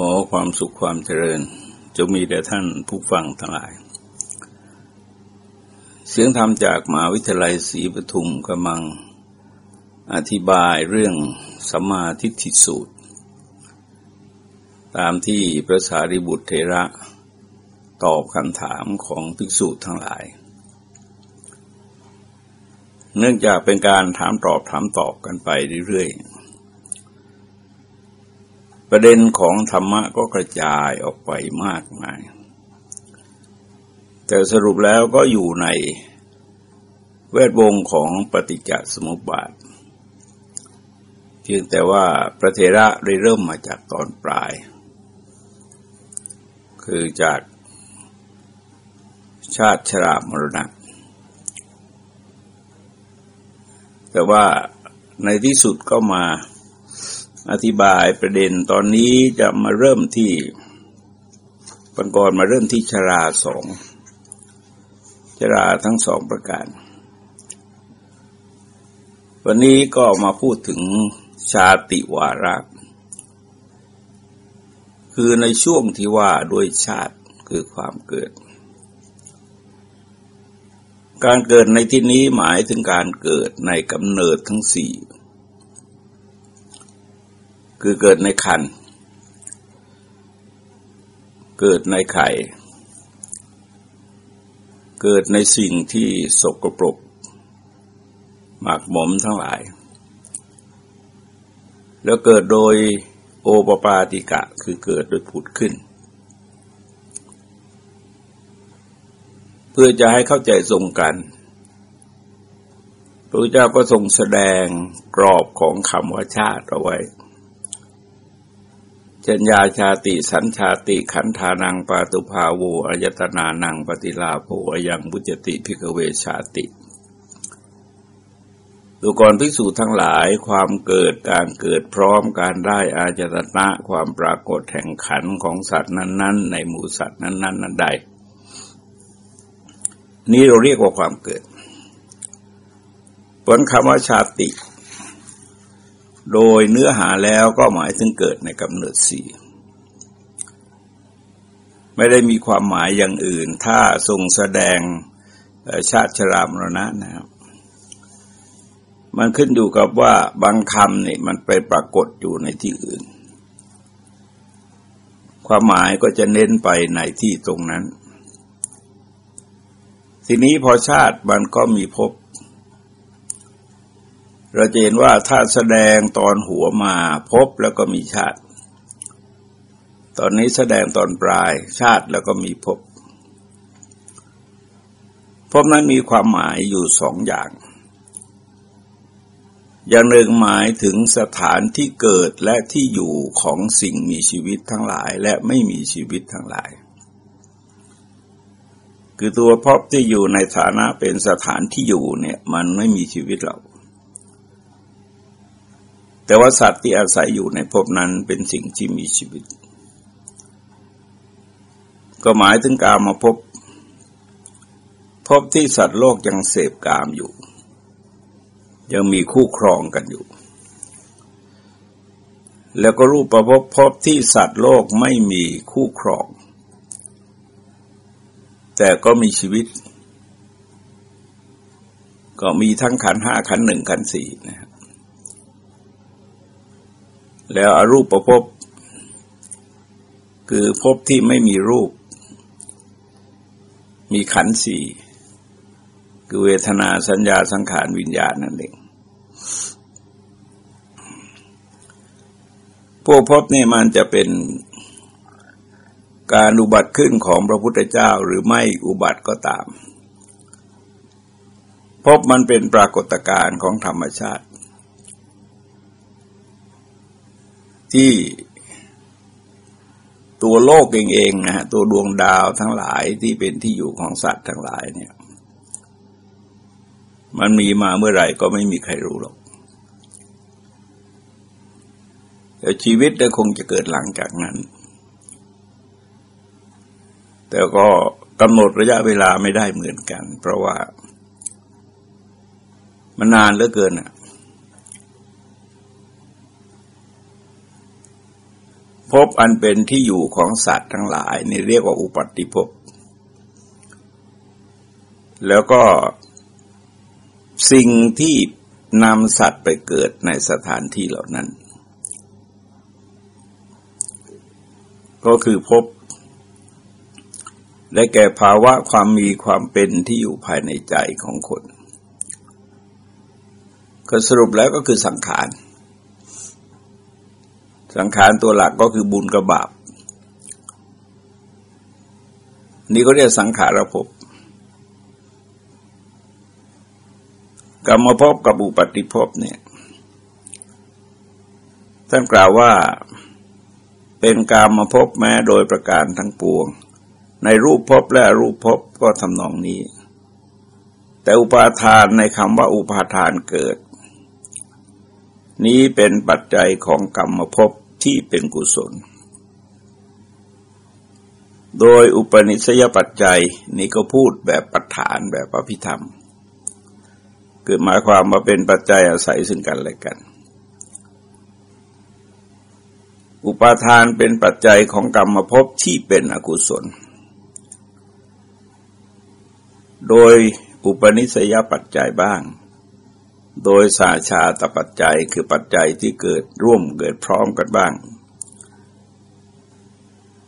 ขอความสุขความเจริญจะมีแด่ท่านผู้ฟังทั้งหลาย เสียงธรรมจากมหาวิทยาลัยศรีปทุมกำลังอธิบายเรื่องสัมมาทิฏฐิสูตร ตามที่พระสารีบุตรเทระตอบคำถามของภิกษุทั้งหลาย เนื่องจากเป็นการถามตอบถามตอบกันไปเรื่อยๆ ประเด็นของธรรมะก็กระจายออกไปมากมาย แต่สรุปแล้วก็อยู่ในแวดวงของปฏิจจสมุปบาทเพียงแต่ว่าพระเทระได้เริ่มมาจากตอนปลาย คือจากชาติชรามรณะ แต่ว่าในที่สุดก็มา อธิบายประเด็นตอนนี้จะมาเริ่มที่ปังกรมาเริ่มที่ชราสองชราทั้งสองประการ วันนี้ก็มาพูดถึงชาติวาระคือในช่วงที่ว่าด้วยชาติคือความเกิด การเกิดในที่นี้หมายถึงการเกิดในกำเนิดทั้งสี่ คือเกิดในคัน เกิดในไข่ เกิดในสิ่งที่สกปรกหมักหมมทั้งหลาย แล้วเกิดโดยโอปปาติกะคือเกิดโดยผุดขึ้น เพื่อจะให้เข้าใจทรงกันพระเจ้าก็ทรงแสดงกรอบของคำว่าชาติเอาไว้ เช่นยาชาติสัญชาติขันธานังปาตุภาวูอายตนานังปฏิลาโภยังบุจติพิกเวชาติดูก่อนภิกษุทั้งหลายความเกิดการเกิดพร้อมการได้อาจตนะความปรากฏแห่งขันของสัตว์นั้น ๆ ในหมู่สัตว์นั้น ๆ นั้นใด นี้เราเรียกว่าความเกิดผลคำว่าชาติ โดยเนื้อหาแล้วก็หมายถึงเกิดในกำเนิดสี่ไม่ได้มีความหมายอย่างอื่น ถ้าทรงแสดงชาติชรามรณะนะครับ มันขึ้นอยู่กับว่าบางคำนี่มันไปปรากฏอยู่ในที่อื่น ความหมายก็จะเน้นไปในที่ตรงนั้น ทีนี้พอชาติมันก็มีภพ เราจะเห็นว่าถ้าแสดงตอนหัวมาพบแล้วก็มีชาติ ตอนนี้แสดงตอนปลายชาติแล้วก็มีพบพบนั้นมีความหมายอยู่สองอย่าง อย่างหนึ่งหมายถึงสถานที่เกิดและที่อยู่ของสิ่งมีชีวิตทั้งหลายและไม่มีชีวิตทั้งหลาย คือตัวพบที่อยู่ในฐานะเป็นสถานที่อยู่เนี่ยมันไม่มีชีวิตเรา แต่ว่าสัตว์ที่อาศัยอยู่ในภพนั้นเป็นสิ่งที่มีชีวิต ก็หมายถึงการมาพบ พบที่สัตว์โลกยังเสพกามอยู่ ยังมีคู่ครองกันอยู่ แล้วก็รูปประพบพบที่สัตว์โลกไม่มีคู่ครอง แต่ก็มีชีวิต ก็มีทั้งขันห้าขันหนึ่งขันสี่นะ แล้วอรูปประพบคือพบที่ไม่มีรูป มีขันสี่คือเวทนาสัญญาสังขารวิญญาณนั่นเองพวกพบนี่มันจะเป็นการอุบัติขึ้นของพระพุทธเจ้าหรือไม่อุบัติก็ตาม พบมันเป็นปรากฏการณ์ของธรรมชาติ ที่ตัวโลกเองเองนะฮะตัวดวงดาวทั้งหลายที่เป็นที่อยู่ของสัตว์ทั้งหลายเนี่ย มันมีมาเมื่อไหร่ก็ไม่มีใครรู้หรอกแต่ชีวิตก็คงจะเกิดหลังจากนั้น แต่ก็กำหนดระยะเวลาไม่ได้เหมือนกัน เพราะว่า มันนานเหลือเกินอะ ภพอันเป็นที่อยู่ของสัตว์ทั้งหลายนี่เรียกว่าอุปัติภพ แล้วก็สิ่งที่นำสัตว์ไปเกิดในสถานที่เหล่านั้น ก็คือพบได้แก่ภาวะความมีความเป็นที่อยู่ภายในใจของคน ก็สรุปแล้วก็คือสังขาร สังขารตัวหลักก็คือบุญกับบาป นี่ก็เรียกสังขารภพกรรมภพกับอุปติภพเนี่ย ท่านกล่าวว่าเป็นกรรมภพแม้โดยประการทั้งปวง ในรูปภพและรูปภพก็ทำนองนี้ แต่อุปาทานในคำว่าอุปาทานเกิด นี้เป็นปัจจัยของกรรมภพ ที่เป็นกุศล โดยอุปนิสัยปัจจัยนี้ก็พูดแบบปัจฐานแบบอภิธรรม คือหมายความมาเป็นปัจจัยอาศัยซึ่งกันและกัน อุปาทานเป็นปัจจัยของกรรมภพที่เป็นอกุศล โดยอุปนิสัยปัจจัยบ้าง โดยสาชาตปัจจัยคือปัจจัยที่เกิดร่วมเกิดพร้อมกันบ้าง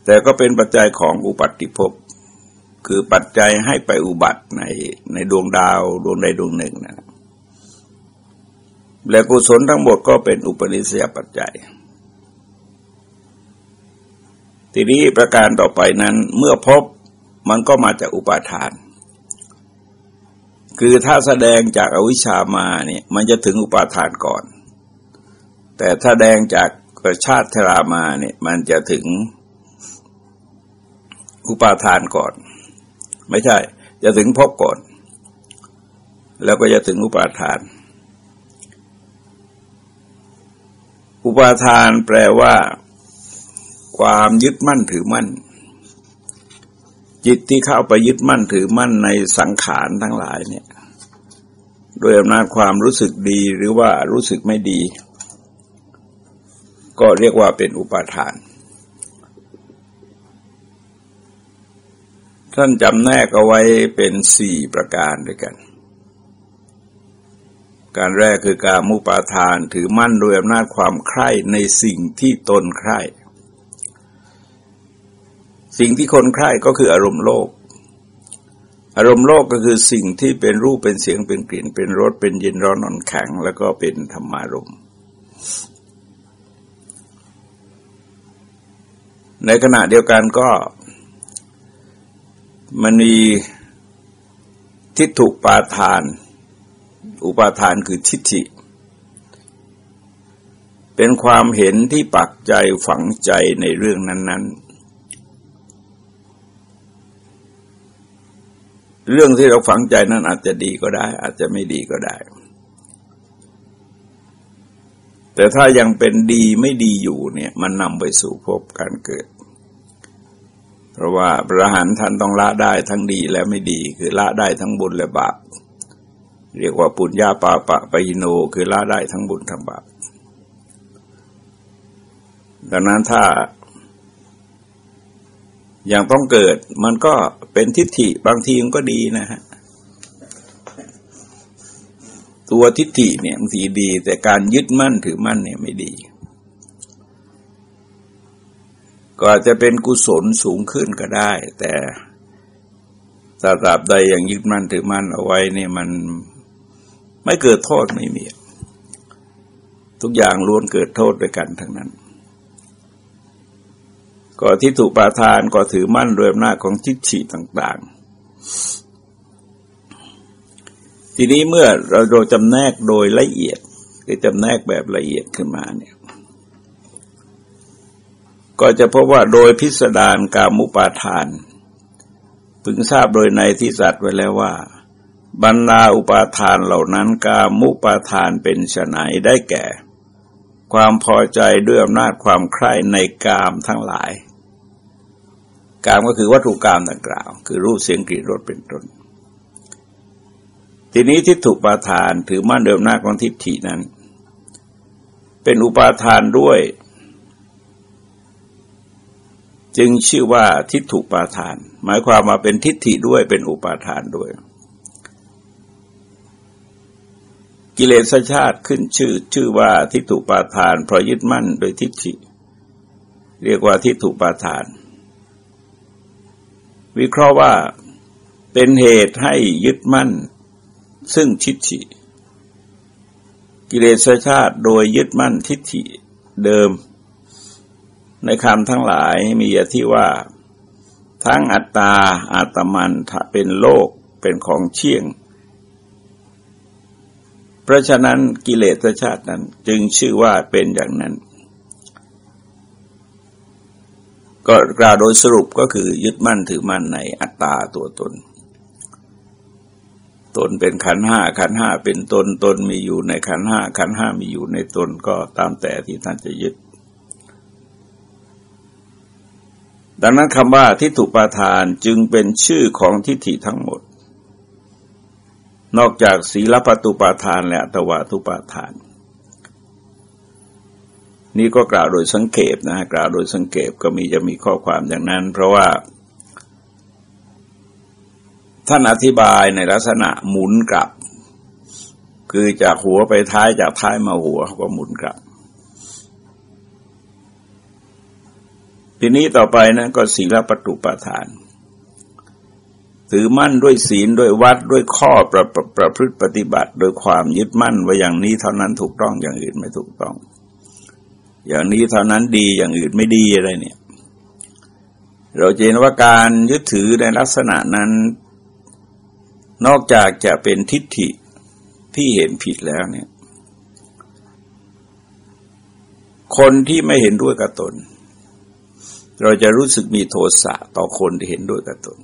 แต่ก็เป็นปัจจัยของอุปัติภพคือปัจจัยให้ไปอุบัติในในดวงดาวดวงใดดวงหนึ่งนะและกุศลทั้งหมดก็เป็นอุปนิสัยปัจจัย ทีนี้ประการต่อไปนั้นเมื่อพบมันก็มาจากอุปาทาน คือถ้าแสดงจากอวิชามาเนี่ยมันจะถึงอุปาทานก่อน แต่ถ้าแดงจากชาติธรามาเนี่ยมันจะถึงอุปาทานก่อน ไม่ใช่ จะถึงพบก่อน แล้วก็จะถึงอุปาทาน อุปาทานแปลว่า ความยึดมั่นถือมั่น จิตที่เข้าไปยึดมั่นถือมั่นในสังขารทั้งหลายเนี่ยโดยอำนาจความรู้สึกดีหรือว่ารู้สึกไม่ดี ก็เรียกว่าเป็นอุปาทาน ท่านจำแนกเอาไว้เป็นสี่ประการด้วยกัน การแรกคือการมุปาทานถือมั่นโดยอำนาจความใคร่ในสิ่งที่ตนใคร่ สิ่งที่คนใคร่ก็คืออารมณ์โลก อารมณ์โลกก็คือสิ่งที่เป็นรูปเป็นเสียงเป็นกลิ่น เป็นรสเป็นเย็นร้อนนอนแข็ง แล้วก็เป็นธรรมารมในขณะเดียวกันก็ มันมีทิฏฐุปาทาน อุปาทานคือทิฏฐิ เป็นความเห็นที่ปักใจฝังใจในเรื่องนั้น ๆ เรื่องที่เราฝังใจนั้นอาจจะดีก็ได้ อาจจะไม่ดีก็ได้ แต่ถ้ายังเป็นดีไม่ดีอยู่เนี่ย มันนำไปสู่พบการเกิด เพราะว่าพระหันท่านต้องละได้ทั้งดีและไม่ดี คือละได้ทั้งบุญและบาปเรียกว่าปุญญาปาปะปะยิโน คือละได้ทั้งบุญทั้งบาปดังนั้นถ้า อย่างต้องเกิดมันก็เป็นทิฏฐิบางทีมันก็ดีนะฮะตัวทิฏฐิเนี่ยบางทีดี แต่การยึดมั่นถือมั่นเนี่ยไม่ดี ก็อาจจะเป็นกุศลสูงขึ้นก็ได้ แต่ตราบใดอย่างยึดมั่นถือมั่นเอาไว้เนี่ยมันไม่เกิดโทษไม่มี ทุกอย่างล้วนเกิดโทษด้วยกันทั้งนั้น ก็ทิฏฐุปาทานก็ถือมั่นโดยอำนาจของทิฏฐิต่าง ๆ ทีนี้เมื่อเราโดยจำแนกโดยละเอียดคือจำแนกแบบละเอียดขึ้นมาเนี่ยก็จะพบว่าโดยพิสดารกามุปาทาน พึงทราบโดยในที่สัตว์ไว้แล้วว่า บรรดาอุปาทานเหล่านั้นกามุปาทานเป็นไฉนได้แก่ ความพอใจด้วยอำนาจความใคร่ในกามทั้งหลาย กามก็คือวัตถุกรรมดังกล่าว คือรูปเสียงกลิ่นรสเป็นต้น ทีนี้ทิฏฐุปาทานถือมั่นเดิมหน้าของทิฏฐินั้น เป็นอุปาทานด้วย จึงชื่อว่าทิฏฐุปาทาน หมายความมาเป็นทิฏฐิด้วยเป็นอุปาทานด้วย กิเลสชาติขึ้นชื่อชื่อว่าทิฏฐุปาทานเพราะยึดมั่นโดยทิฏฐิ เรียกว่าทิฏฐุปาทาน วิเคราะห์ว่าเป็นเหตุให้ยึดมั่น ซึ่งทิฏฐิ กิเลสชาติโดยยึดมั่นทิฏฐิเดิม ในคำทั้งหลายมีอย่าที่ว่า ทั้งอัตตาอาตมันเป็นโลกเป็นของเชี่ยง เพราะฉะนั้นกิเลสชาตินั้นจึงชื่อว่าเป็นอย่างนั้น ก็กล่าวโดยสรุปก็คือยึดมั่นถือมั่นในอัตตาตัวตน ตนเป็นขันห้าขันห้าเป็นตนตนมีอยู่ในขันห้าขันห้ามีอยู่ในตนก็ตามแต่ที่ท่านจะยึด ดังนั้นคำว่าทิฏฐุปาทานจึงเป็นชื่อของทิฏฐิทั้งหมด นอกจากศีลปตุปาทานและตวาทุปาทาน นี่ก็กล่าวโดยสังเกตนะกล่าวโดยสังเกตก็มีจะมีข้อความอย่างนั้น เพราะว่า ท่านอธิบายในลักษณะหมุนกลับ คือจากหัวไปท้ายจากท้ายมาหัวก็หมุนกลับ ทีนี้ต่อไปนะก็ศีลปฏิปทาน ถือมั่นด้วยศีลด้วยวัดด้วยข้อประประประพฤติปฏิบัติ โดยความยึดมั่นว่าอย่างนี้เท่านั้นถูกต้องอย่างอื่นไม่ถูกต้อง อย่างนี้เท่านั้นดีอย่างอื่นไม่ดีอะไรเนี่ย เราเห็นว่าการยึดถือในลักษณะนั้น นอกจากจะเป็นทิฏฐิที่เห็นผิดแล้วเนี่ย คนที่ไม่เห็นด้วยกับตน เราจะรู้สึกมีโทสะต่อคนที่เห็นด้วยกับตน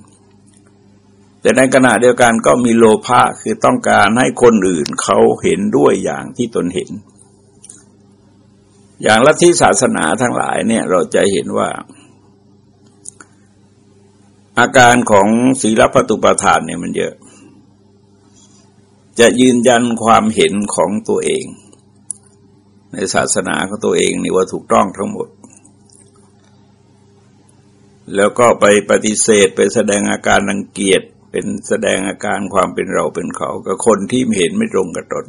แต่ในขณะเดียวกันก็มีโลภะคือต้องการให้คนอื่นเขาเห็นด้วยอย่างที่ตนเห็น อย่างลัทธิศาสนาทั้งหลายเนี่ยเราจะเห็นว่า อาการของศีลปฏิปทานเนี่ยมันเยอะ จะยืนยันความเห็นของตัวเอง ในศาสนาของตัวเองนี่ว่าถูกต้องทั้งหมด แล้วก็ไปปฏิเสธไปแสดงอาการรังเกียจเป็นแสดงอาการความเป็นเราเป็นเขา กับคนที่เห็นไม่ตรงกับตน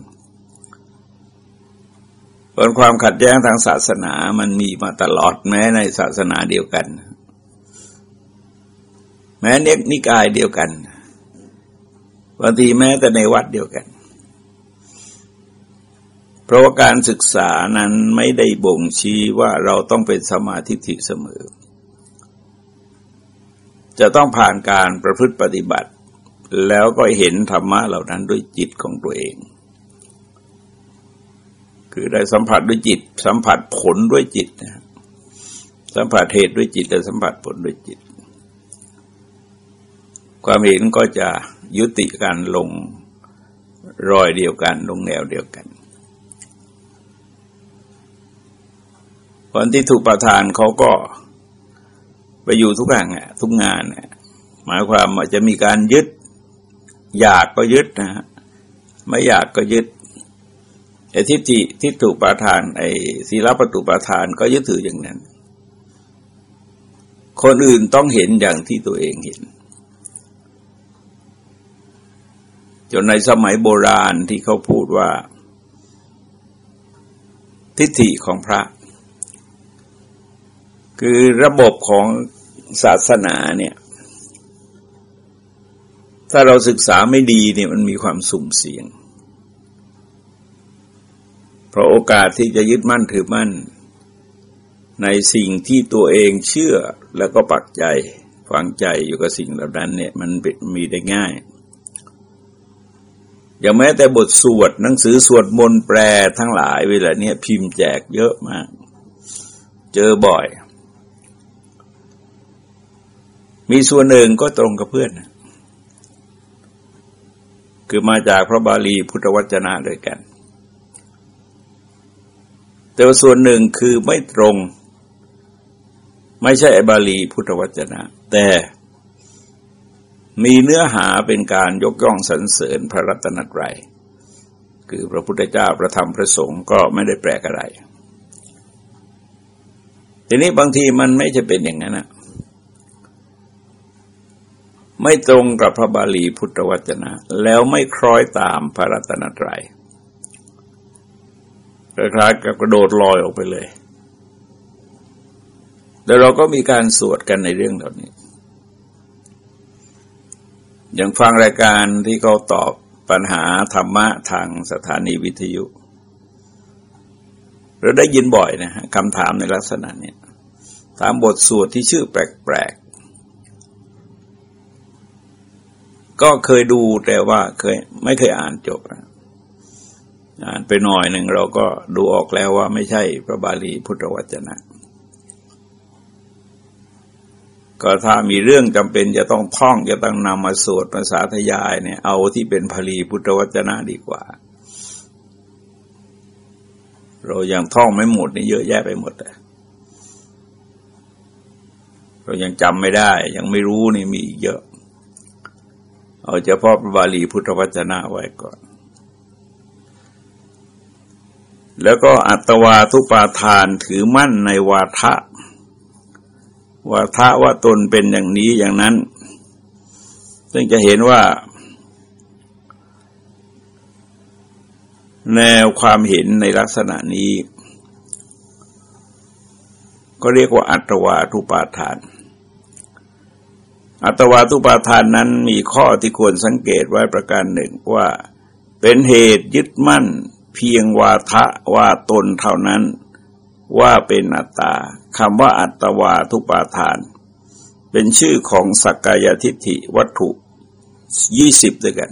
ผลความขัดแย้งทางศาสนามันมีมาตลอดแม้ในศาสนาเดียวกัน แม้เนกนิกายเดียวกันบางทีแม้แต่ในวัดเดียวกัน เพราะว่าการศึกษานั้นไม่ได้บ่งชี้ว่าเราต้องเป็นสมาธิิเสมอ จะต้องผ่านการประพฤติปฏิบัติ แล้วก็เห็นธรรมะเหล่านั้นด้วยจิตของตัวเอง คือได้สัมผัสด้วยจิต สัมผัสผลด้วยจิตนะสัมผัสเหตุด้วยจิตและสัมผัสผลด้วยจิต ความเห็นก็จะยุติการลงรอยเดียวกัน ลงแนวเดียวกันคนที่ถูกประทานเขาก็ไปอยู่ทุกแห่งทุกงานหมายความว่าจะมีการยึด อยากก็ยึดนะฮะไม่อยากก็ยึด ไอ้ทิฏฐิทิฏฐุปาทานไอ้ศีลปตุปาทานก็ยึดถืออย่างนั้น คนอื่นต้องเห็นอย่างที่ตัวเองเห็น จนในสมัยโบราณที่เขาพูดว่า ทิฏฐิของพระ คือระบบของศาสนาเนี่ย ถ้าเราศึกษาไม่ดีเนี่ยมันมีความสุ่มเสี่ยง เพราะโอกาสที่จะยึดมั่นถือมั่น ในสิ่งที่ตัวเองเชื่อแล้วก็ปักใจฝังใจอยู่กับสิ่งเหล่านั้นเนี่ยมันมีได้ง่าย อย่างแม้แต่บทสวดหนังสือสวดมนต์แปลทั้งหลายเวลาเนี้ยพิมพ์แจกเยอะมาก เจอบ่อย มีส่วนหนึ่งก็ตรงกับเพื่อน คือมาจากพระบาลีพุทธวจนะด้วยกัน แต่ว่าส่วนหนึ่งคือไม่ตรง ไม่ใช่บาลีพุทธวจนะ แต่มีเนื้อหาเป็นการยกย่องสรรเสริญพระรัตนตรัยคือพระพุทธเจ้าพระธรรมพระสงฆ์ก็ไม่ได้แปลกอะไร ทีนี้บางทีมันไม่จะเป็นอย่างนั้นนะไม่ตรงกับพระบาลีพุทธวจนะ แล้วไม่คล้อยตามพระรัตนตรัย คล้ายๆกับกระโดดลอยออกไปเลย แล้วเราก็มีการสวดกันในเรื่องเหล่านี้ อย่างฟังรายการที่เขาตอบปัญหาธรรมะทางสถานีวิทยุ เราได้ยินบ่อยนะฮะคำถามในลักษณะนี้ถามบทสวดที่ชื่อแปลกๆ ก็เคยดูแต่ว่าเคยไม่เคยอ่านจบ อ่านไปหน่อยหนึ่งเราก็ดูออกแล้วว่าไม่ใช่พระบาลีพุทธวจนะ ก็ถ้ามีเรื่องจำเป็นจะต้องท่องจะต้องนำมาสวดภาษาทยายเนี่ย เอาที่เป็นพาลีพุทธวจนะดีกว่า เรายังท่องไม่หมดนี่เยอะแยะไปหมดเลยเรายังจำไม่ได้ ยังไม่รู้นี่มีเยอะ เอาเฉพาะพระบาลีพุทธวจนะไว้ก่อน แล้วก็อัตวาทุปาทานถือมั่นในวาทะ วาทะว่าตนเป็นอย่างนี้อย่างนั้น ซึ่งจะเห็นว่า แนวความเห็นในลักษณะนี้ ก็เรียกว่าอัตวาทุปาทาน อัตวาทุปาทานนั้นมีข้อที่ควรสังเกตไว้ประการหนึ่งว่า เป็นเหตุยึดมั่น เพียงวาทะว่าตนเท่านั้นว่าเป็นอัตตาคำว่าอัตวาทุปาทาน เป็นชื่อของสักกายทิฏฐิวัตถุยี่สิบด้วยกัน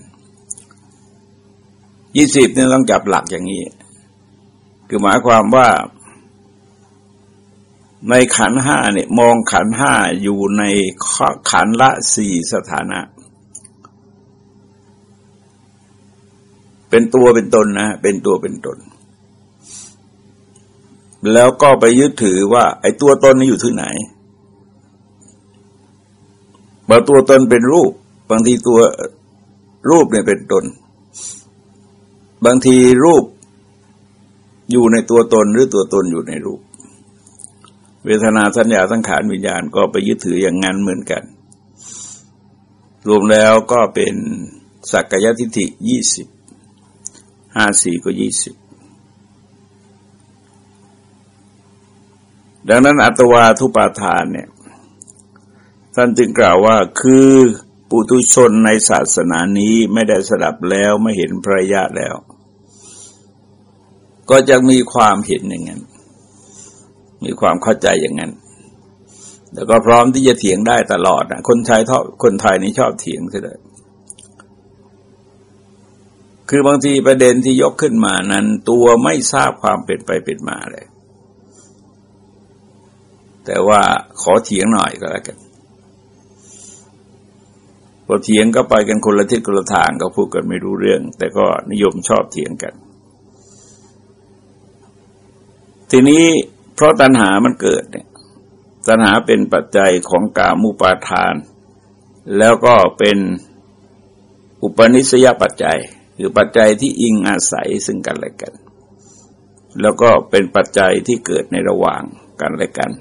ยี่สิบเนี่ยต้องจับหลักอย่างนี้ คือหมายความว่า ในขันห้าเนี่ยมองขันห้าอยู่ในขันละสี่สถานะ เป็นตัวเป็นตนนะ เป็นตัวเป็นตน แล้วก็ไปยึดถือว่า ไอ้ตัวตนนี้อยู่ที่ไหนบางตัวตนเป็นรูป บางทีตัวรูปเนี่ยเป็นตน บางทีรูปอยู่ในตัวตนหรือตัวตนอยู่ในรูป เวทนาสัญญาสังขารวิญญาณก็ไปยึดถืออย่างนั้นเหมือนกัน รวมแล้วก็เป็นสักกายทิฏฐิยี่สิบ ห้าสี่ก็ยี่สิบดังนั้นอัตวาทุปาทานเนี่ยท่านจึงกล่าวว่าคือปุตุชนในศาสนานี้ไม่ได้สดับแล้วไม่เห็นพระยะแล้ว ก็จะมีความเห็นอย่างนั้น มีความเข้าใจอย่างนั้น แล้วก็พร้อมที่จะเถียงได้ตลอดนะคนไทยทอบคนไทยนี่ชอบเถียงซะเลย คือบางทีประเด็นที่ยกขึ้นมานั้น ตัวไม่ทราบความเป็นไปเป็นมาเลย แต่ว่าขอเถียงหน่อยก็แล้วกันพอเถียงก็ไปกันคนละทิศคนละทางก็พูดกันไม่รู้เรื่อง แต่ก็นิยมชอบเถียงกัน ทีนี้เพราะตัณหามันเกิดเนี่ยตัณหาเป็นปัจจัยของกามุปาทาน แล้วก็เป็นอุปนิสยปัจจัย คือปัจจัยที่อิงอาศัยซึ่งกันและกัน แล้วก็เป็นปัจจัยที่เกิดในระหว่างกันและกัน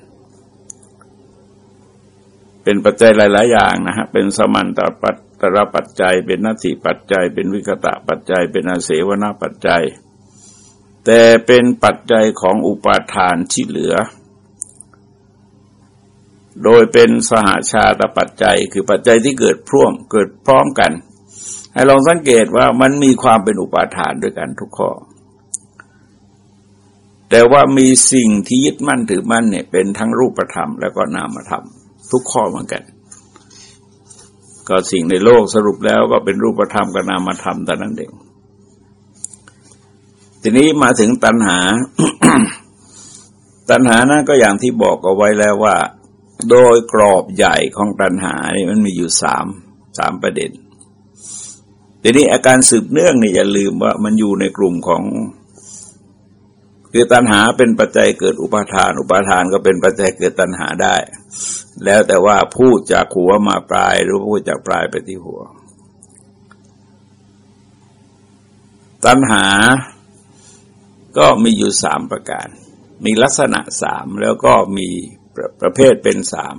เป็นปัจจัยหลาย ๆ อย่างนะฮะเป็นสมันตปัตตรปัจจัย เป็นนัตถิปัจจัย เป็นวิกตะปัจจัย เป็นอาเสวนาปัจจัย แต่เป็นปัจจัยของอุปาทานที่เหลือ โดยเป็นสหาชาตปัจจัย คือปัจจัยที่เกิดพร่วมเกิดพร้อมกัน ให้ลองสังเกตว่ามันมีความเป็นอุปาทานด้วยกันทุกข้อ แต่ว่ามีสิ่งที่ยึดมั่นถือมั่นเนี่ยเป็นทั้งรูปธรรมแล้วก็นามธรรม ทุกข้อเหมือนกัน ก็สิ่งในโลกสรุปแล้วก็เป็นรูปธรรมกับนามธรรมแต่นั้นเองทีนี้มาถึงตัณหา ตัณหานะก็อย่างที่บอกเอาไว้แล้วว่า โดยกรอบใหญ่ของตัณหานี่มันมีอยู่สามสามประเด็น ทีนี้อาการสืบเนื่องเนี่ยอย่าลืมว่ามันอยู่ในกลุ่มของคือตัณหาเป็นปัจจัยเกิดอุปาทาน อุปาทานก็เป็นปัจจัยเกิดตัณหาได้ แล้วแต่ว่าพูดจากหัวมาปลาย หรือพูดจากปลายไปที่หัว ตัณหาก็มีอยู่สามประการ มีลักษณะสามแล้วก็มีปรประเภทเป็นสาม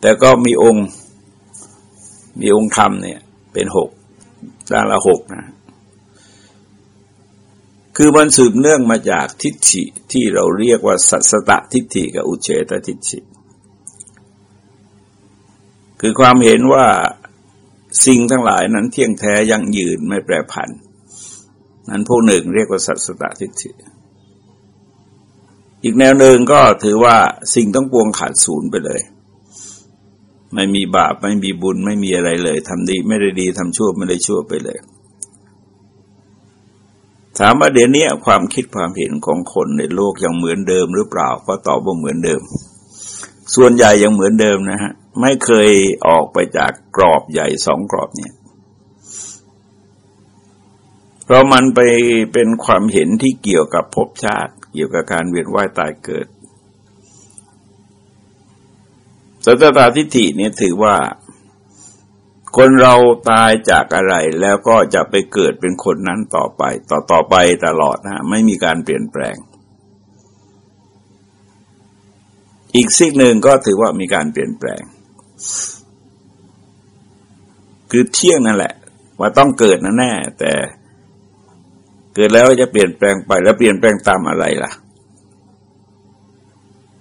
แต่ก็มีองค์ มีองค์ธรรมเนี่ย เป็นหกด้านละหกนะ คือมันสืบเนื่องมาจากทิฏฐิที่เราเรียกว่าสัสตะทิฏฐิกับอุเฉตทิฏฐิ คือความเห็นว่าสิ่งทั้งหลายนั้นเที่ยงแท้ยั่งยืนไม่แปรผัน นั้นพวกหนึ่งเรียกว่าสัสตะทิฏฐิ อีกแนวหนึ่งก็ถือว่าสิ่งต้องปวงขาดศูนย์ไปเลย ไม่มีบาปไม่มีบุญไม่มีอะไรเลยทำดีไม่ได้ดีทำชั่วไม่ได้ชั่วไปเลย ถามว่าเดี๋ยวนี้ความคิดความเห็นของคนในโลกยังเหมือนเดิมหรือเปล่า ก็ตอบว่าเหมือนเดิม ส่วนใหญ่ยังเหมือนเดิมนะฮะ ไม่เคยออกไปจากกรอบใหญ่สองกรอบเนี่ยเพราะมันไปเป็นความเห็นที่เกี่ยวกับภพชาติ เกี่ยวกับการเวียนว่ายตายเกิด สัตตาทิฏฐิเนี่ยถือว่า คนเราตายจากอะไรแล้วก็จะไปเกิดเป็นคนนั้นต่อไป ต่อต่อไปตลอดนะไม่มีการเปลี่ยนแปลง อีกสิ่งหนึ่งก็ถือว่ามีการเปลี่ยนแปลง คือเที่ยงนั่นแหละ ว่าต้องเกิดนะแน่แต่เกิดแล้วจะเปลี่ยนแปลงไปแล้วเปลี่ยนแปลงตามอะไรล่ะ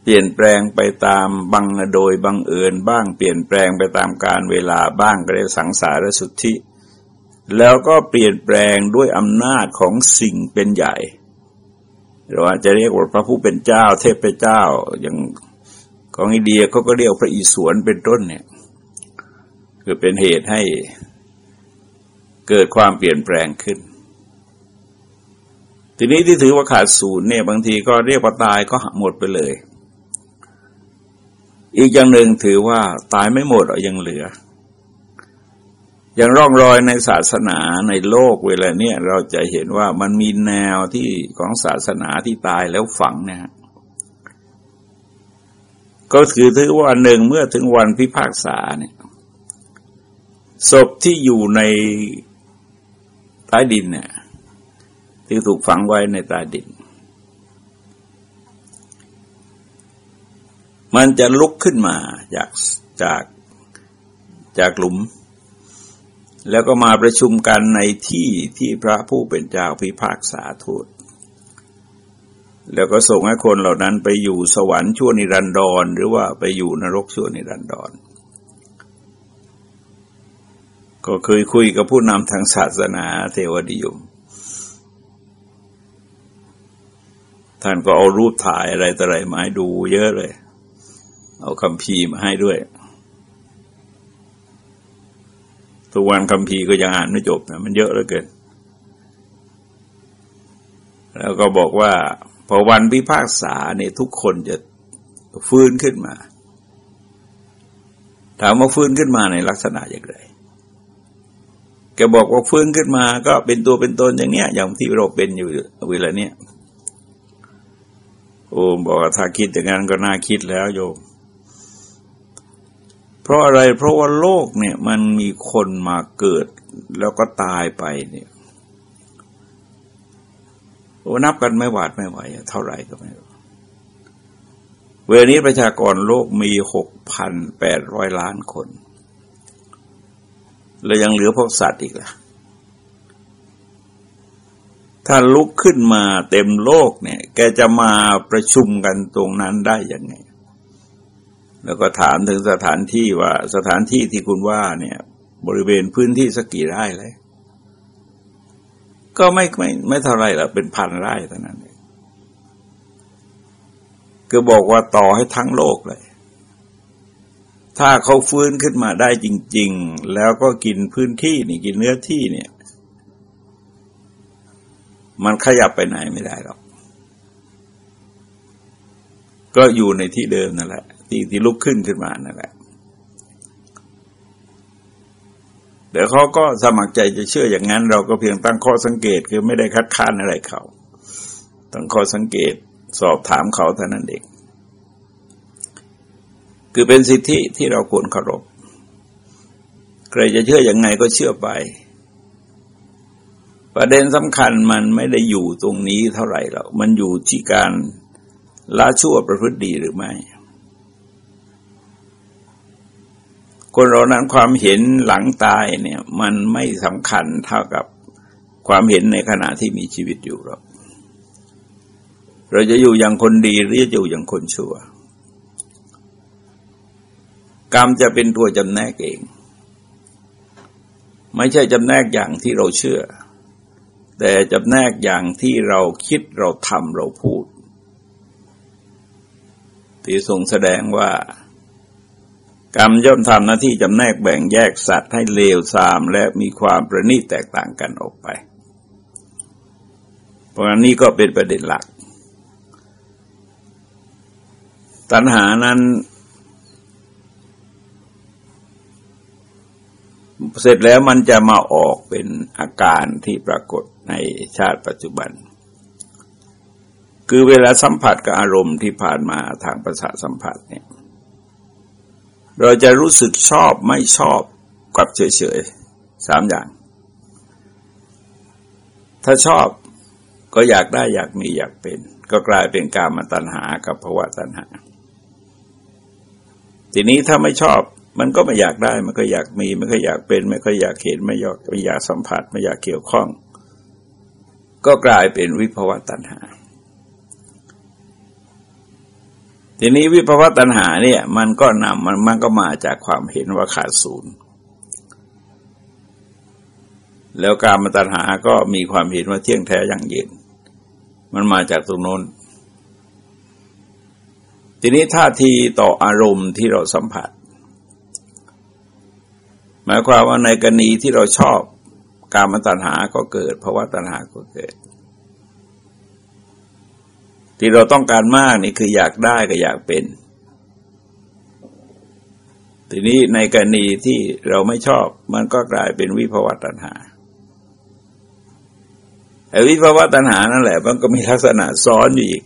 ลี่ยนแปลงไปตามบังโดยบังเอิญบ้างเปลี่ยนแปลงไปตามการเวลาบ้างก็ได้สังสารสุทธิ แล้วก็เปลี่ยนแปลงด้วยอำนาจของสิ่งเป็นใหญ่เราอว่าจจะเรียกว่าพระผู้เป็นเจ้า เทพเจ้าอย่างของอินเดียเขาก็เรียกพระอิศวรเป็นต้นเนี่ยคือเป็นเหตุให้เกิดความเปลี่ยนแปลงขึ้น ทีนี้ที่ถือว่าขาดศูนย์เนี่ยบางทีก็เรียกว่าตายก็หมดไปเลย อีกอย่างหนึ่งถือว่าตายไม่หมดยังเหลือ อย่างร่องรอยในศาสนาในโลกเวลาเนี้ยเราจะเห็นว่ามันมีแนวที่ของศาสนาที่ตายแล้วฝังนะฮะก็ถือถือว่าหนึ่งเมื่อถึงวันพิพากษาเนี่ยศพที่อยู่ในใต้ดินเนี่ยที่ถูกฝังไว้ในใต้ดิน มันจะลุกขึ้นมาจากจากจากหลุม แล้วก็มาประชุมกันในที่ที่พระผู้เป็นเจ้าพิพากษาทูตแล้วก็ส่งให้คนเหล่านั้นไปอยู่สวรรค์ชั่วนิรันดร หรือว่าไปอยู่นรกชั่วนิรันดร ก็เคยคุยกับผู้นำทางศาสนาเทวดิยมท่านก็เอารูปถ่ายอะไรต่ออะไรมาให้ดูเยอะเลย เอาคำพีมาให้ด้วยทุกวันคำพีก็ยังอ่านไม่จบนะมันเยอะเหลือเกิน แล้วก็บอกว่า พอวันพิพากษาเนี่ยทุกคนจะฟื้นขึ้นมาถามว่าฟื้นขึ้นมาในลักษณะอย่างไร แกบอกว่าฟื้นขึ้นมาก็เป็นตัวเป็นตนอย่างเนี้ย อย่างที่เราเป็นอยู่เวลาเนี้ย โอ้บอกว่าถ้าคิดอย่างนั้นก็น่าคิดแล้วโยม ราะอะไรเพราะว่าโลกเนี่ยมันมีคนมาเกิดแล้วก็ตายไปเนี่ยนับกันไม่หวาดไม่ไหวเท่าไหร่ก็ไม่รู้เวลานี้ประชากรโลกมีหกพันแปดร้อยล้านคน แล้วยังเหลือพวกสัตว์อีกล่ะ ถ้าลุกขึ้นมาเต็มโลกเนี่ย แกจะมาประชุมกันตรงนั้นได้ยังไง แล้วก็ถามถึงสถานที่ว่าสถานที่ที่คุณว่าเนี่ย บริเวณพื้นที่สักกี่ไร่เลย ก็ไม่ไม่ไม่เท่าไรหรอกเป็นพันไร่เท่านั้นเองก็บอกว่าต่อให้ทั้งโลกเลย ถ้าเขาฟื้นขึ้นมาได้จริง ๆ แล้วก็กินพื้นที่นี่กินเนื้อที่เนี่ย มันขยับไปไหนไม่ได้หรอก ก็อยู่ในที่เดิมนั่นแหละ ที่ที่ลุกขึ้นขึ้นมานั่นแหละเดี๋ยวเขาก็สมัครใจจะเชื่ออย่างนั้น เราก็เพียงตั้งข้อสังเกตคือไม่ได้คัดค้านอะไรเขาตั้งข้อสังเกตสอบถามเขาเท่านั้นเองคือเป็นสิทธิที่เราควรเคารพใครจะเชื่ออยังไงก็เชื่อไป ประเด็นสำคัญมันไม่ได้อยู่ตรงนี้เท่าไหร่หรอกมันอยู่ที่การละชั่วประพฤติดีหรือไม่ คนเรานั้นความเห็นหลังตายเนี่ยมันไม่สำคัญเท่ากับความเห็นในขณะที่มีชีวิตอยู่หรอกเราจะอยู่อย่างคนดีหรือจะอยู่อย่างคนชั่ว กรรมจะเป็นตัวจำแนกเอง ไม่ใช่จำแนกอย่างที่เราเชื่อ แต่จำแนกอย่างที่เราคิดเราทำเราพูด ที่ทรงแสดงว่า กรรมย่อมทำหน้าที่จำแนกแบ่งแยกสัตว์ให้เลวทราม และมีความประณีตแตกต่างกันออกไป เพราะนั้นนี่ก็เป็นประเด็นหลัก ตัณหานั้นเสร็จแล้วมันจะมาออกเป็นอาการที่ปรากฏในชาติปัจจุบัน คือเวลาสัมผัสกับอารมณ์ที่ผ่านมาทางประสาทสัมผัสเนี่ย เราจะรู้สึกชอบไม่ชอบกับเฉยๆสามอย่าง ถ้าชอบก็อยากได้อยากมีอยากเป็น ก็กลายเป็นการมาตัณหากับภาวะตัณหา ทีนี้ถ้าไม่ชอบมันก็ไม่อยากได้มันก็อยากมีมันก็อยากเป็น ไม่ก็อยากเห็นไม่อยากไม่อยากสัมผัส ไม่อยากเกี่ยวข้อง ก็กลายเป็นวิภวะตัณหา ทีนี้วิภวตัณหาเนี่ย มันก็นำมันมันก็มาจากความเห็นว่าขาดศูนย์แล้วการมาตัณหาก็มีความเห็นว่าเที่ยงแท้อย่างยืนมันมาจากตรงโน้น ทีนี้ท่าทีต่ออารมณ์ที่เราสัมผัส หมายความว่าในกรณีที่เราชอบการมตัณหาก็เกิดเพราะว่าตัณหาก็เกิด ที่เราต้องการมากนี่คืออยากได้ก็อยากเป็น ทีนี้ในกรณีที่เราไม่ชอบ มันก็กลายเป็นวิภวตัณหาไอ้วิภวตัณหานั่นแหละ มันก็มีลักษณะซ้อนอยู่อีก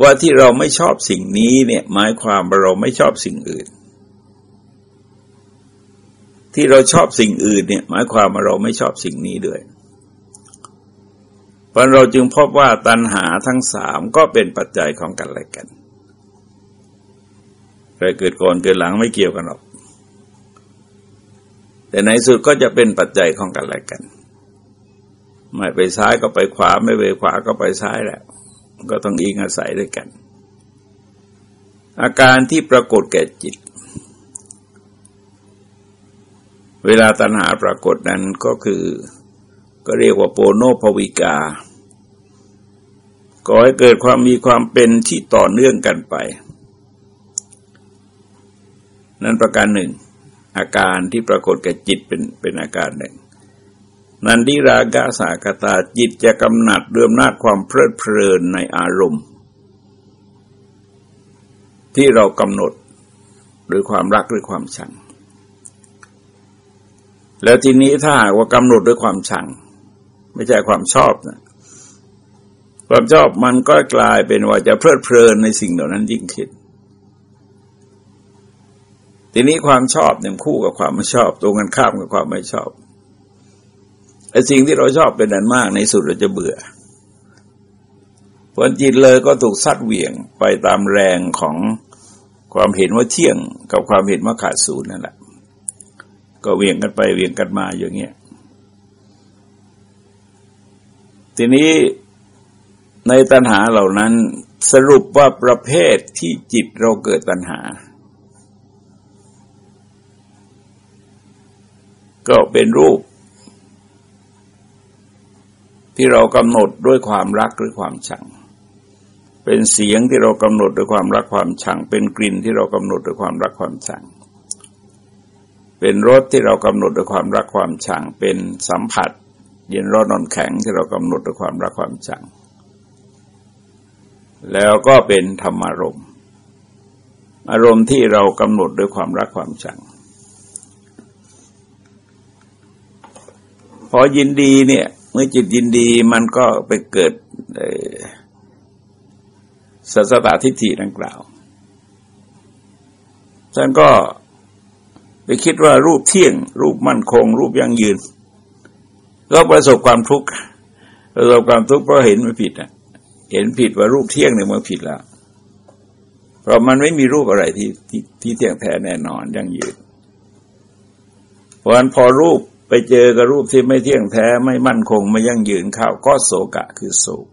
ว่าที่เราไม่ชอบสิ่งนี้เนี่ย หมายความว่าเราไม่ชอบสิ่งอื่น ที่เราชอบสิ่งอื่นเนี่ย หมายความว่าเราไม่ชอบสิ่งนี้ด้วย พราะเราจึงพบว่าตัณหาทั้งสามก็เป็นปัจจัยของกันและกันใครเกิดก่อนเกิดหลังไม่เกี่ยวกันหรอก แต่ในสุดก็จะเป็นปัจจัยของกันและกัน ไม่ไปซ้ายก็ไปขวาไม่ไปขวาก็ไปซ้ายแหละก็ต้องอิงอาศัยด้วยกัน อาการที่ปรากฏแก่จิต เวลาตัณหาปรากฏนั้นก็คือ ก็เรียกว่าโปโนภวิกา ก่อให้เกิดความมีความเป็นที่ต่อเนื่องกันไป นั้นประการหนึ่ง อาการที่ปรากฏแก่จิตเป็นเป็นอาการหนึ่ง นันดิรากาสากตาจิตจะกำหนัดเรื่อมนาจความเพลิดเพลินในอารมณ์ ที่เรากำหนดหรือความรักหรือความชัง แล้วทีนี้ถ้าหากว่ากำหนดด้วยความชัง ไม่ใช่ความชอบนะ ความชอบมันก็กลายเป็นว่าจะเพลิดเพลินในสิ่งเหล่านั้นยิ่งขึ้น ทีนี้ความชอบเนี่ยคู่กับความไม่ชอบ ตรงกันข้ามกับความไม่ชอบไอ้สิ่งที่เราชอบเป็นอันมากในสุดเราจะเบื่อผลจิตเลยก็ถูกซัดเหวี่ยงไปตามแรงของความเห็นว่าเที่ยงกับความเห็นว่าขาดศูนย์นั่นแหละ ก็เวียงกันไปเวียงกันมาอย่างเงี้ย ทีนี้ ในตัณหาเหล่านั้นสรุปว่าประเภทที่จิตเราเกิดตัณหา ก็เป็นรูป ที่เรากำหนดด้วยความรักหรือความชัง เป็นเสียงที่เรากำหนดด้วยความรักความชัง เป็นกลิ่นที่เรากำหนดด้วยความรักความชัง เป็นรสที่เรากำหนดด้วยความรักความชัง เป็นสัมผัส เย็นร้อนนอนแข็งที่เรากำหนดด้วยความรักความชัง แล้วก็เป็นธรรมารมณ์อารมณ์ที่เรากำหนดด้วยความรักความชัง พอยินดีเนี่ย เมื่อจิตยินดีมันก็ไปเกิดสัสตทิฏฐิดังกล่าวท่านก็ไปคิดว่ารูปเที่ยง รูปมั่นคง รูปยั่งยืน ก็ประสบความทุกข์ประสบความทุกข์เพราะเห็นไม่ผิดอะ เห็นผิดว่ารูปเที่ยงเนี่ยมันผิดแล้ว เพราะมันไม่มีรูปอะไรที่ที่ที่เที่ยงแท้แน่นอนยั่งยืนเพราะฉะนั้นพอรูปไปเจอกับรูปที่ไม่เที่ยงแท้ไม่มั่นคงไม่ยั่งยืนเข้าก็โศกะคือโศก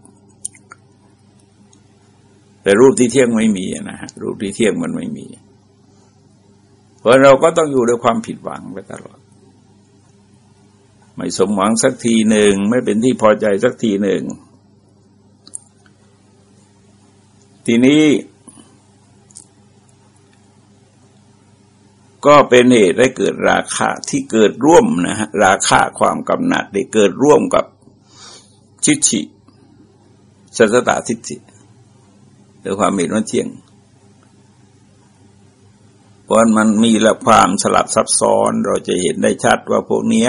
แต่รูปที่เที่ยงไม่มีนะฮะรูปที่เที่ยงมันไม่มี เพราะเราก็ต้องอยู่ด้วยความผิดหวังไปตลอด ไม่สมหวังสักทีหนึ่งไม่เป็นที่พอใจสักทีหนึ่ง ทีนี้ก็เป็นเหตุให้เกิดราคะที่เกิดร่วมนะฮะราคะความกำหนัดได้เกิดร่วมกับชิชิสัสตาทิฏฐิหรือความเห็นว่าเที่ยงเพราะมันมีละความสลับซับซ้อนเราจะเห็นได้ชัดว่าพวกนี้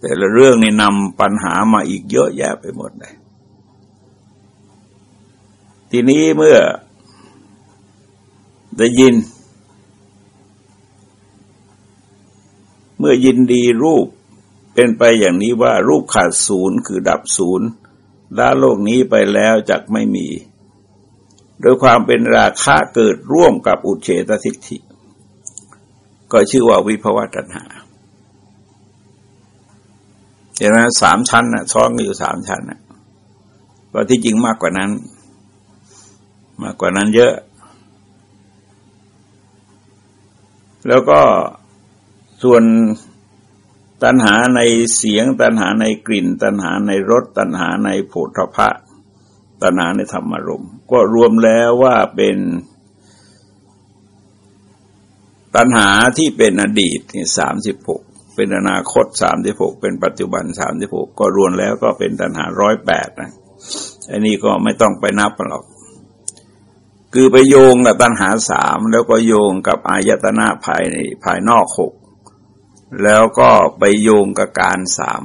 แต่ละเรื่องนี่นำปัญหามาอีกเยอะแยะไปหมดเลย ทีนี้เมื่อได้ยิน เมื่อยินดีรูปเป็นไปอย่างนี้ว่ารูปขาดศูนย์คือดับศูนย์ล้าโลกนี้ไปแล้วจักไม่มี โดยความเป็นราคะเกิดร่วมกับอุเฉตสิทธิก็ชื่อว่าวิภวตัณหาเห็นไหมสามชั้นนะซ้อนอยู่สามชั้นนะว่าที่จริงมากกว่านั้น มากกว่านั้นเยอะ แล้วก็ส่วนตัณหาในเสียง ตัณหาในกลิ่น ตัณหาในรสตัณหาในโผฏฐะตัณหาในธรรมารมณ์ก็รวมแล้วว่าเป็นตัณหาที่เป็นอดีตนี่สามสิบหกเป็นอนาคตสามสิบหกเป็นปัจจุบันสามสิบหกก็รวมแล้วก็เป็นตัณหาร้อยแปดนะอันนี้ก็ไม่ต้องไปนับหรอก คือไปโยงกับตัณหาสามแล้วก็โยงกับอายตนะภายในภายนอกหกแล้วก็ไปโยงกับการสาม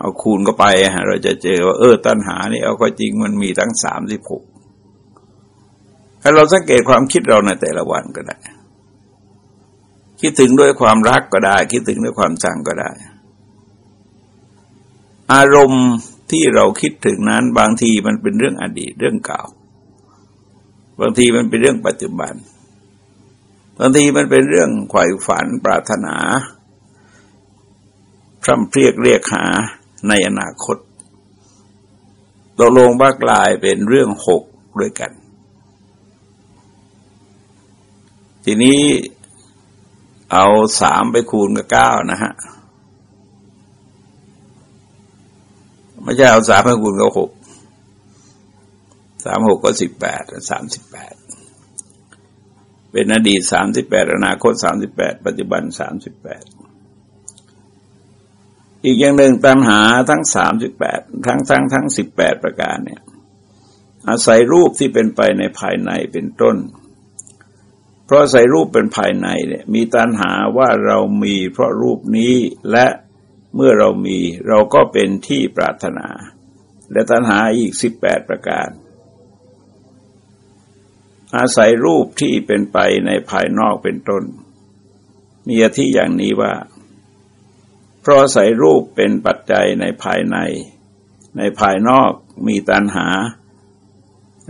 เอาคูณก็ไปเราจะเจอว่าเออตัณหานี่เอาก็จริงมันมีทั้งสามสิบหกให้เราสังเกตความคิดเราในแต่ละวันก็ได้ คิดถึงด้วยความรักก็ได้ คิดถึงด้วยความชังก็ได้ อารมณ์ที่เราคิดถึงนั้นบางทีมันเป็นเรื่องอดีตเรื่องเก่า บางทีมันเป็นเรื่องปัจจุบัน บางทีมันเป็นเรื่องขวายฝันปรารถนาพร่ำเพรียกเรียกหาในอนาคตตกลงว่ากลายเป็นเรื่องหกด้วยกัน ทีนี้เอาสามไปคูณกับเก้านะฮะ ไม่ใช่เอาสามไปคูณกับหก สามหกก็สิบแปดสามสิบแปดเป็นอดีตสามสิบแปดอนาคตสามสิบแปดปัจจุบันสามสิบแปดอีกอย่างหนึ่งตัณหาทั้งสามสิบแปดทั้งทั้งทั้งสิบแปดประการเนี่ยอาศัยรูปที่เป็นไปในภายในเป็นต้น เพราะอาศัยรูปเป็นภายในเนี่ยมีตัณหาว่าเรามีเพราะรูปนี้และเมื่อเรามีเราก็เป็นที่ปรารถนา และตัณหาอีกสิบแปดประการ อาศัยรูปที่เป็นไปในภายนอกเป็นต้น มีอธิอย่างนี้ว่า เพราะใส่รูปเป็นปัจจัยในภายใน ในภายนอกมีตัณหา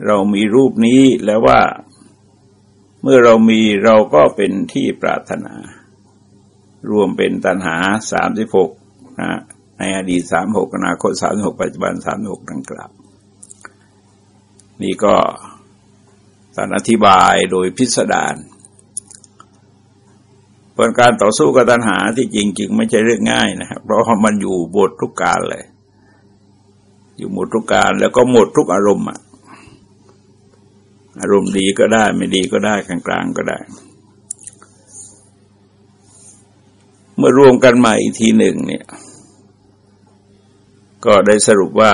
เรามีรูปนี้แล้วว่า เมื่อเรามีเราก็เป็นที่ปรารถนา รวมเป็นตัณหาสามสิบหกนะในอดีตสามหกอนาคตสามหกปัจจุบันสามหกดังกล่าวนี่ก็ ท่านอธิบายโดยพิสดารผลการต่อสู้กับตัณหาที่จริงจริงไม่ใช่เรื่องง่ายนะครับเพราะมันอยู่หมดทุกการเลย อยู่หมดทุกการแล้วก็หมดทุกอารมณ์อะอารมณ์ดีก็ได้ไม่ดีก็ได้กลางๆก็ได้ เมื่อรวมกันมาอีกทีหนึ่งเนี่ย ก็ได้สรุปว่า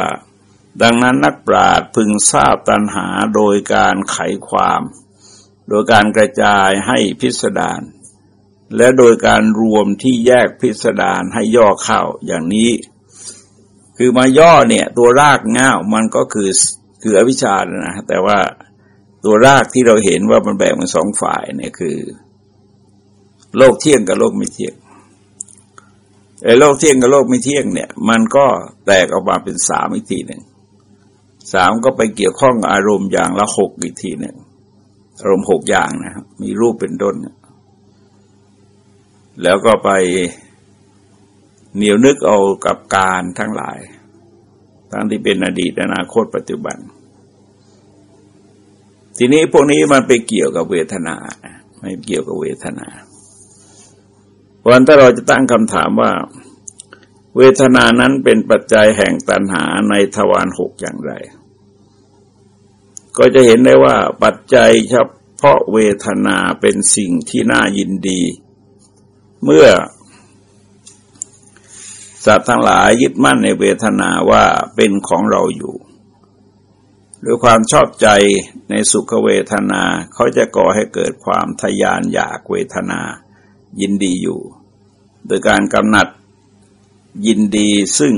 ดังนั้นนักปราชญ์พึงทราบตัณหาโดยการไขความ โดยการกระจายให้พิสดารและโดยการรวมที่แยกพิสดารให้ย่อเข้าอย่างนี้ คือมาย่อเนี่ยตัวรากง่ามันก็คือคืออวิชชานะแต่ว่าตัวรากที่เราเห็นว่ามันแบ่งเป็นสองฝ่ายเนี่ยคือ โลกเที่ยงกับโลกไม่เที่ยงไอ้โลกเที่ยงกับโลกไม่เที่ยงเนี่ย มันก็แตกออกมาเป็นสามอีกทีหนึ่ง สามก็ไปเกี่ยวข้องอารมณ์อย่างละหกอีกทีหนึ่งอารมณ์หกอย่างนะครับมีรูปเป็นต้น แล้วก็ไปเหนียวนึกเอากับการทั้งหลาย ทั้งที่เป็นอดีตอนาคตปัจจุบัน ทีนี้พวกนี้มันไปเกี่ยวกับเวทนาไม่เกี่ยวกับเวทนาวันถ้าเราจะตั้งคำถามว่า เวทนานั้นเป็นปัจจัยแห่งตัณหาในทวารหกอย่างไร ก็จะเห็นได้ว่าปัจจัยเฉพาะเวทนาเป็นสิ่งที่น่ายินดี เมื่อสัตว์ทั้งหลายยึดมั่นในเวทนาว่าเป็นของเราอยู่ หรือความชอบใจในสุขเวทนาเขาจะก่อให้เกิดความทยานอยากเวทนา ยินดีอยู่ โดยการกำหนัด ยินดีซึ่ง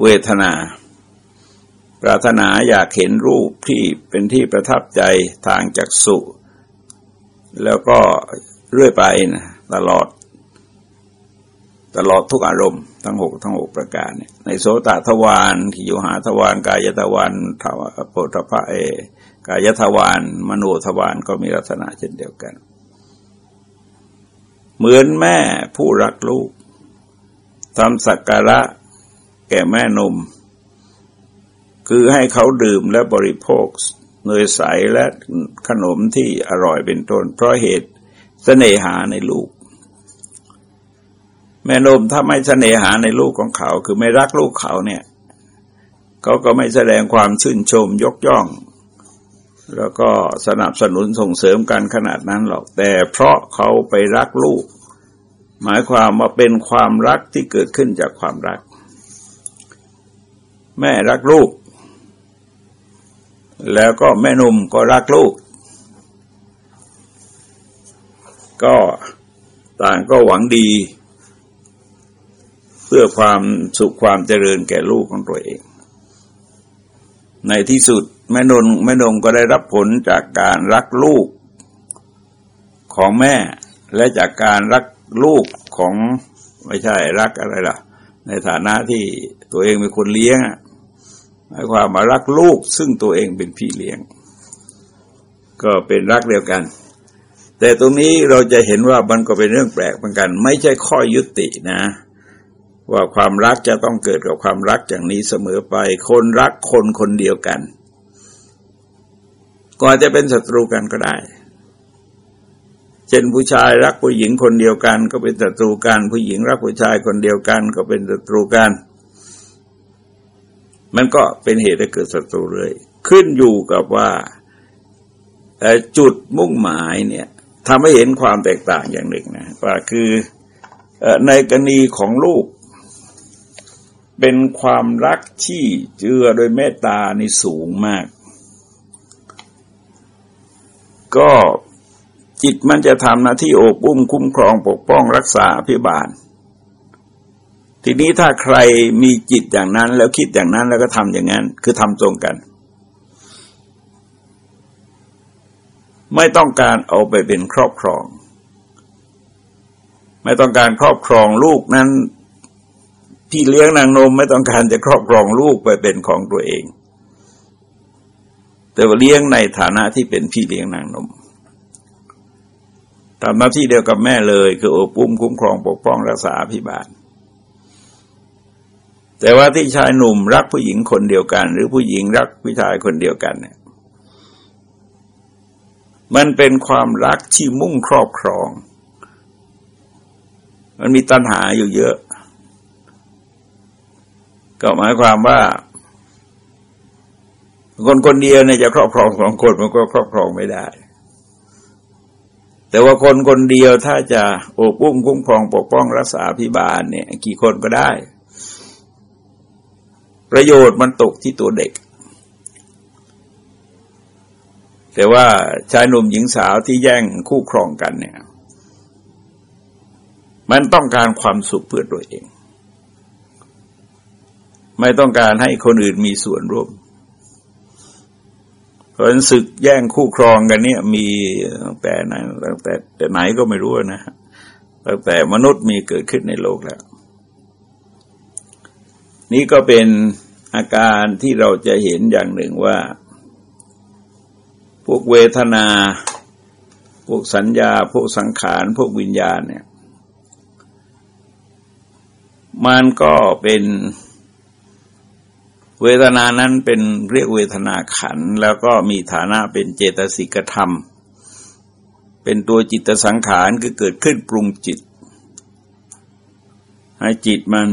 เวทนา ปรารถนาอยากเห็นรูปที่เป็นที่ประทับใจทางจักสุแล้วก็เรื่อยไปนะตลอด ตลอดทุกอารมณ์ทั้งหกทั้งหกประการเนี่ยในโสตทวารที่อยู่หาทวารกายทวารทวโพธพะเอกายทวารมโนทวารก็มีลักษณะเช่นเดียวกัน เหมือนแม่ผู้รักลูก ทำสักการะแก่แม่นม คือให้เขาดื่มและบริโภคเนยใสและขนมที่อร่อยเป็นต้นเพราะเหตุเสน่หาในลูก แม่นมถ้าไม่เสน่หาในลูกของเขา คือไม่รักลูกเขาเนี่ยเขาก็ไม่แสดงความชื่นชมยกย่อง แล้วก็สนับสนุนส่งเสริมกันขนาดนั้นหรอกแต่เพราะเขาไปรักลูก หมายความว่าเป็นความรักที่เกิดขึ้นจากความรัก แม่รักลูก แล้วก็แม่นุ่มก็รักลูก ก็ต่างก็หวังดี เพื่อความสุขความเจริญแก่ลูกของตัวเอง ในที่สุดแม่นนแม่นงก็ได้รับผลจากการรักลูกของแม่และจากการรัก ลูกของไม่ใช่รักอะไรล่ะ ในฐานะที่ตัวเองเป็นคนเลี้ยงหมายความมารักลูกซึ่งตัวเองเป็นพี่เลี้ยง ก็เป็นรักเดียวกัน แต่ตรงนี้เราจะเห็นว่ามันก็เป็นเรื่องแปลกเหมือนกัน ไม่ใช่ข้อยุตินะ ว่าความรักจะต้องเกิดกับความรักอย่างนี้เสมอไป คนรักคนคนเดียวกันก็อาจจะเป็นศัตรูกันก็ได้ เช่นผู้ชายรักผู้หญิงคนเดียวกันก็เป็นศัตรูกัน ผู้หญิงรักผู้ชายคนเดียวกันก็เป็นศัตรูกัน มันก็เป็นเหตุให้เกิดศัตรูเลย ขึ้นอยู่กับว่าจุดมุ่งหมายเนี่ยทำให้เห็นความแตกต่างอย่างหนึ่งนะว่าคือในกรณีของลูก เป็นความรักที่เจือโดยเมตตานี่สูงมาก ก็ จิตมันจะทำหน้าที่โอบอุ้มคุ้มครองปกป้องรักษาพิบาล ทีนี้ถ้าใครมีจิตอย่างนั้น แล้วคิดอย่างนั้นแล้วก็ทำอย่างนั้น คือทำตรงกัน ไม่ต้องการเอาไปเป็นครอบครอง ไม่ต้องการครอบครองลูกนั้นพี่เลี้ยงนางนมไม่ต้องการจะครอบครองลูกไปเป็นของตัวเอง แต่ว่าเลี้ยงในฐานะที่เป็นพี่เลี้ยงนางนม ทำหน้าที่เดียวกับแม่เลย คืออบปุ้มคุ้มครองปกป้องรักษาพิบาล แต่ว่าที่ชายหนุ่มรักผู้หญิงคนเดียวกัน หรือผู้หญิงรักผู้ชายคนเดียวกันเนี่ยมันเป็นความรักที่มุ่งครอบครอง มันมีตัณหาอยู่เยอะ ก็หมายความว่า คนคนเดียวเนี่ยจะครอบครองสองคนมันก็ครอบครองไม่ได้ แต่ว่าคนคนเดียวถ้าจะโอบอุ้มคุ้มครองปกป้องรักษาพิบาลเนี่ย กี่คนก็ได้ ประโยชน์มันตกที่ตัวเด็ก แต่ว่าชายหนุ่มหญิงสาวที่แย่งคู่ครองกันเนี่ย มันต้องการความสุขเพื่อตัวเอง ไม่ต้องการให้คนอื่นมีส่วนร่วม เพราะศึกแย่งคู่ครองกันเนี่ย มีตั้งแต่ไหนตั้งแต่แต่ไหนก็ไม่รู้นะตั้งแต่มนุษย์มีเกิดขึ้นในโลกแล้ว นี่ก็เป็นอาการที่เราจะเห็นอย่างหนึ่งว่า พวกเวทนา พวกสัญญา พวกสังขาร พวกวิญญาณเนี่ย มันก็เป็น เวทนานั้นเป็นเรียกเวทนาขัน แล้วก็มีฐานะเป็นเจตสิกธรรม เป็นตัวจิตสังขารคือเกิดขึ้นปรุงจิต ให้จิตมัน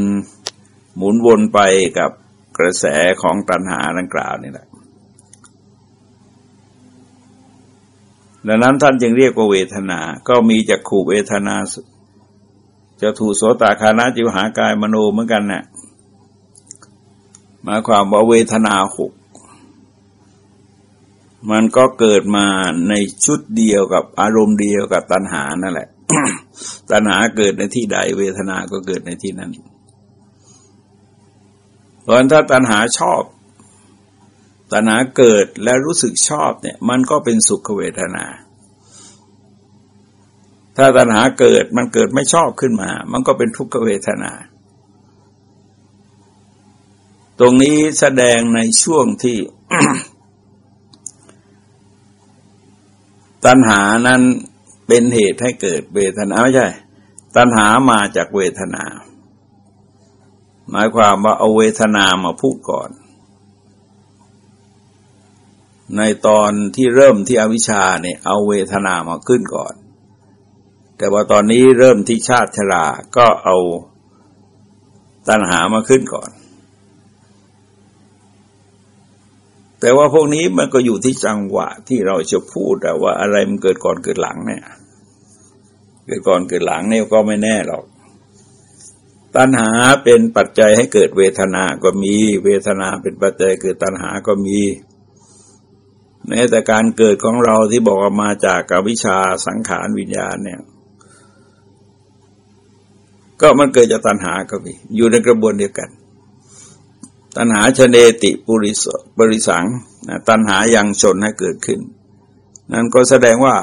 หมุนวนไปกับกระแสของตัณหาดังกล่าวนี่แหละดังนั้นท่านจึงเรียกว่าเวทนา ก็มีจักขู่เวทนาจะถูโสตาคานาจิวหากายมโนเหมือนกันนะ่ะ หมายความว่าเวทนาหกมันก็เกิดมาในชุดเดียวกับอารมณ์เดียวกับตัณหานั่นแหละ ตัณหาเกิดในที่ใด เวทนาก็เกิดในที่นั้นเพราะถ้าตัณหาชอบ ตัณหาเกิดและรู้สึกชอบเนี่ย มันก็เป็นสุขเวทนา ถ้าตัณหาเกิดมันเกิดไม่ชอบขึ้นมา มันก็เป็นทุกขเวทนา ตรงนี้แสดงในช่วงที่ ตัณหานั้นเป็นเหตุให้เกิดเวทนาไม่ใช่ ตัณหามาจากเวทนา หมายความว่าเอาเวทนามาพูดก่อน ในตอนที่เริ่มที่อวิชชาเนี่ย เอาเวทนามาขึ้นก่อน แต่ว่าตอนนี้เริ่มที่ชาติชราก็เอาตัณหามาขึ้นก่อน แต่ว่าพวกนี้มันก็อยู่ที่จังหวะที่เราจะพูดว่าอะไรมันเกิดก่อนเกิดหลังเนี่ย เกิดก่อนเกิดหลังเนี่ยก็ไม่แน่หรอก ตัณหาเป็นปัจจัยให้เกิดเวทนาก็มี เวทนาเป็นปัจจัยเกิดตัณหาก็มีแม้แต่การเกิดของเราที่บอกมาจากกวิชาสังขารวิญญาณเนี่ย ก็มันเกิดจากตัณหาก็มี อยู่ในกระบวนเดียวกัน ตัณหาชเนติปุริสบริสังตัณหายังชนให้เกิดขึ้น นั่นก็แสดงว่า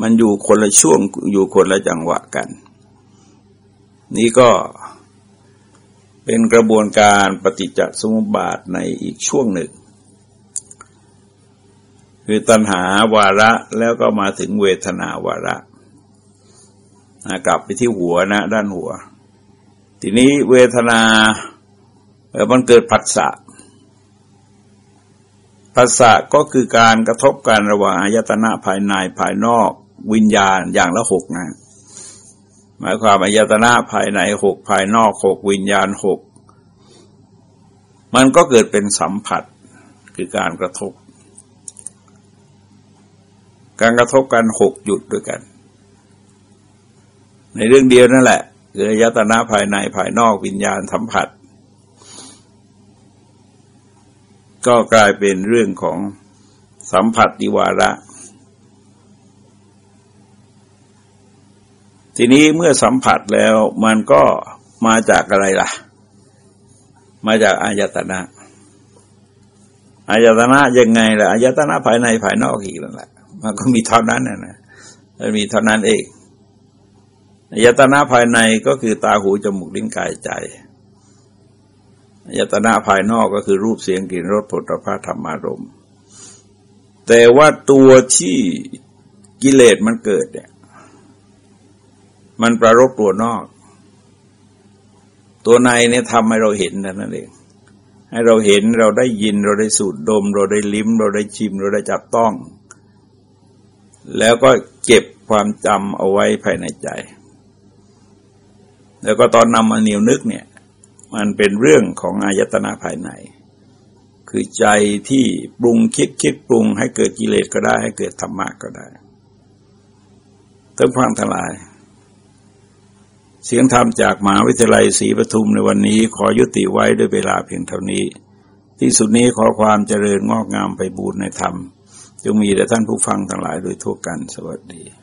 มันอยู่คนละช่วงอยู่คนละจังหวะกัน นี่ก็เป็นกระบวนการปฏิจจสมุปบาทในอีกช่วงหนึ่ง คือตัณหาวาระแล้วก็มาถึงเวทนาวาระกลับไปที่หัวนะ ด้านหัว ทีนี้เวทนา มันเกิดผัสสะผัสสะก็คือการกระทบกันระหว่างอายตนะภายในภายนอกวิญญาณอย่างละหกนะหมายความอายตนะภายในหกภายนอกหกวิญญาณหกมันก็เกิดเป็นสัมผัสคือการกระทบ การกระทบกันหกหยุดด้วยกัน ในเรื่องเดียวนั่นแหละคืออายตนะภายในภายนอกวิญญาณสัมผัส ก็กลายเป็นเรื่องของสัมผัสดิวาระ ทีนี้เมื่อสัมผัสแล้วมันก็มาจากอะไรล่ะ มาจากอายตนะอายตนะยังไงล่ะอายตนะภายในภายนอกอีกนั่นแหละมันก็มีเท่านั้นนะนะมันมีเท่านั้นเองอายตนะภายในก็คือตาหูจมูกลิ้นกายใจ ยตนาภายนอกก็คือรูปเสียงกลิ่นรสผลิตภัณฑ์ธรรมารมแต่ว่าตัวที่กิเลสมันเกิดเนี่ย มันประรบตัวนอก ตัวในเนี่ยทำให้เราเห็นนั่นเองให้เราเห็นเราได้ยินเราได้สูดดม เราได้ลิ้ม เราได้ชิม เราได้จับต้อง แล้วก็เก็บความจำเอาไว้ภายในใจ แล้วก็ตอนนำมาเหนียวนึกเนี่ย มันเป็นเรื่องของอายตนะภายใน คือใจที่ปรุงคิดคิดปรุงให้เกิดกิเลสก็ได้ ให้เกิดธรรมะก็ได้ทั้งพังทั้งหลาย เสียงธรรมจากมหาวิทยาลัยศรีปทุมในวันนี้ขอยุติไว้ด้วยเวลาเพียงเท่านี้ ที่สุดนี้ขอความเจริญงอกงามไปบูรณนธรรมจงมีแด่ท่านผู้ฟังทั้งหลายโดยทั่วกันสวัสดี